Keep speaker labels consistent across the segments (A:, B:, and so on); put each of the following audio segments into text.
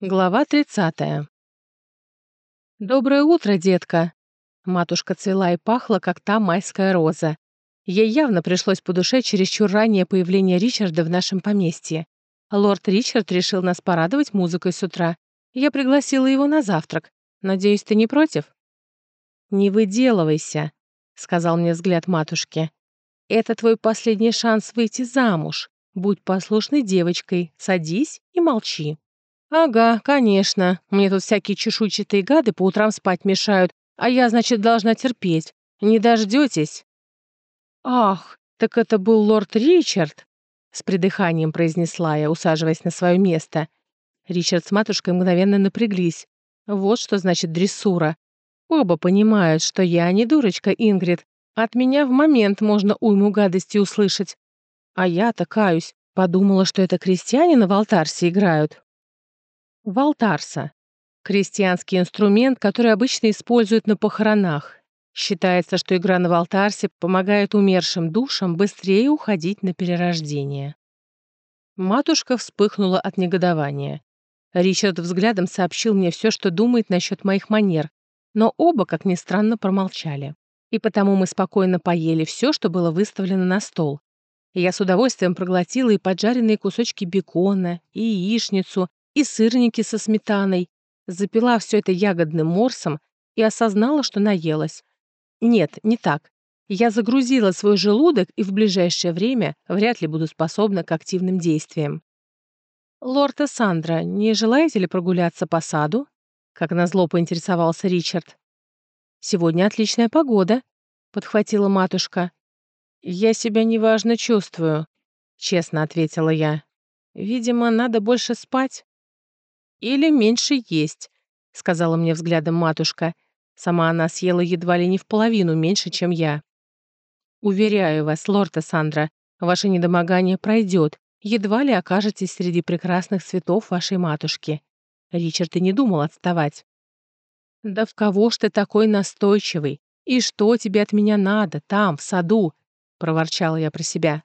A: Глава 30. «Доброе утро, детка!» Матушка цвела и пахла, как та майская роза. Ей явно пришлось по душе чересчур раннее появление Ричарда в нашем поместье. Лорд Ричард решил нас порадовать музыкой с утра. Я пригласила его на завтрак. Надеюсь, ты не против? «Не выделывайся», — сказал мне взгляд матушки. «Это твой последний шанс выйти замуж. Будь послушной девочкой, садись и молчи». «Ага, конечно. Мне тут всякие чешуйчатые гады по утрам спать мешают, а я, значит, должна терпеть. Не дождетесь?» «Ах, так это был лорд Ричард!» С придыханием произнесла я, усаживаясь на свое место. Ричард с матушкой мгновенно напряглись. Вот что значит дрессура. Оба понимают, что я не дурочка Ингрид. От меня в момент можно уйму гадости услышать. А я-то, каюсь, подумала, что это крестьяне в алтарсе играют. Валтарса. Крестьянский инструмент, который обычно используют на похоронах. Считается, что игра на валтарсе помогает умершим душам быстрее уходить на перерождение. Матушка вспыхнула от негодования. Ричард взглядом сообщил мне все, что думает насчет моих манер, но оба, как ни странно, промолчали. И потому мы спокойно поели все, что было выставлено на стол. Я с удовольствием проглотила и поджаренные кусочки бекона, и яичницу, и сырники со сметаной, запила все это ягодным морсом и осознала, что наелась. Нет, не так. Я загрузила свой желудок и в ближайшее время вряд ли буду способна к активным действиям. «Лорд Сандра, не желаете ли прогуляться по саду?» Как назло поинтересовался Ричард. «Сегодня отличная погода», — подхватила матушка. «Я себя неважно чувствую», — честно ответила я. «Видимо, надо больше спать». «Или меньше есть», — сказала мне взглядом матушка. Сама она съела едва ли не в половину меньше, чем я. «Уверяю вас, лорд Сандра, ваше недомогание пройдет, едва ли окажетесь среди прекрасных цветов вашей матушки». Ричард и не думал отставать. «Да в кого ж ты такой настойчивый? И что тебе от меня надо, там, в саду?» — проворчала я про себя.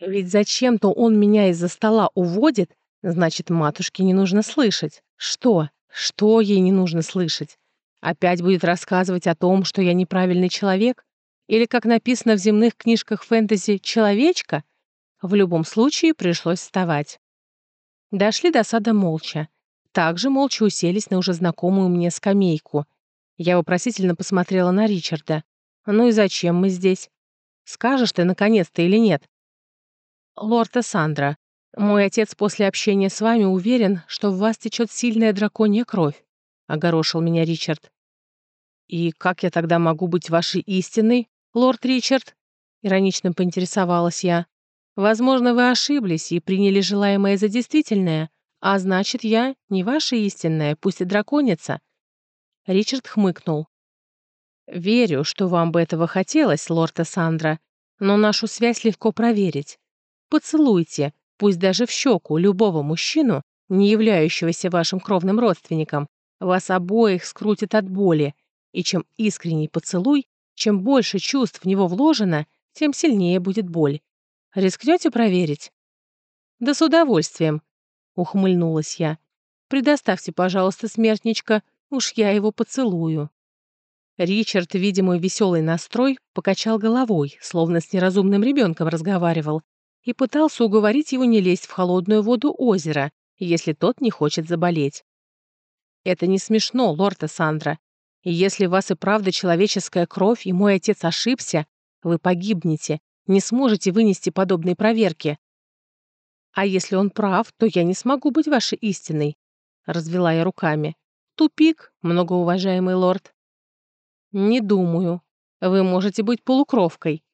A: «Ведь зачем-то он меня из-за стола уводит, Значит, матушке не нужно слышать. Что? Что ей не нужно слышать? Опять будет рассказывать о том, что я неправильный человек? Или, как написано в земных книжках фэнтези, «человечка»? В любом случае пришлось вставать. Дошли до сада молча. Также молча уселись на уже знакомую мне скамейку. Я вопросительно посмотрела на Ричарда. «Ну и зачем мы здесь? Скажешь ты, наконец-то, или нет?» «Лорд Сандра, «Мой отец после общения с вами уверен, что в вас течет сильная драконья кровь», — огорошил меня Ричард. «И как я тогда могу быть вашей истинной, лорд Ричард?» — иронично поинтересовалась я. «Возможно, вы ошиблись и приняли желаемое за действительное, а значит, я не ваша истинная, пусть и драконица». Ричард хмыкнул. «Верю, что вам бы этого хотелось, лорд Сандра, но нашу связь легко проверить. Поцелуйте, пусть даже в щеку, любого мужчину, не являющегося вашим кровным родственником, вас обоих скрутит от боли, и чем искренний поцелуй, чем больше чувств в него вложено, тем сильнее будет боль. Рискнете проверить? Да с удовольствием, ухмыльнулась я. Предоставьте, пожалуйста, смертничка, уж я его поцелую. Ричард, видя мой веселый настрой, покачал головой, словно с неразумным ребенком разговаривал, и пытался уговорить его не лезть в холодную воду озера, если тот не хочет заболеть. «Это не смешно, лорд Сандра. И если у вас и правда человеческая кровь, и мой отец ошибся, вы погибнете, не сможете вынести подобные проверки. А если он прав, то я не смогу быть вашей истиной», — развела я руками. «Тупик, многоуважаемый лорд». «Не думаю. Вы можете быть полукровкой.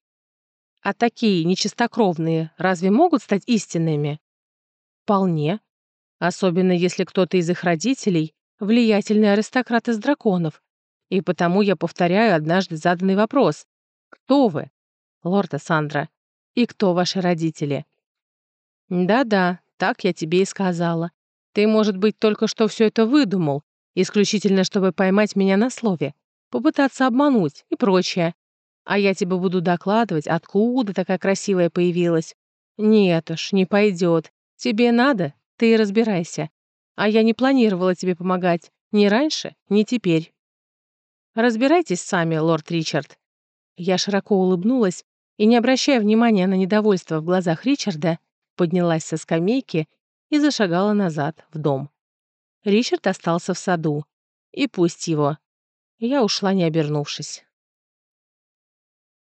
A: А такие нечистокровные разве могут стать истинными? Вполне. Особенно если кто-то из их родителей — влиятельный аристократ из драконов. И потому я повторяю однажды заданный вопрос. Кто вы, лорд Сандра? И кто ваши родители? Да-да, так я тебе и сказала. Ты, может быть, только что все это выдумал, исключительно чтобы поймать меня на слове, попытаться обмануть и прочее. А я тебе буду докладывать, откуда такая красивая появилась. Нет уж, не пойдет. Тебе надо, ты и разбирайся. А я не планировала тебе помогать. Ни раньше, ни теперь. Разбирайтесь сами, лорд Ричард. Я широко улыбнулась и, не обращая внимания на недовольство в глазах Ричарда, поднялась со скамейки и зашагала назад, в дом. Ричард остался в саду. И пусть его. Я ушла, не обернувшись.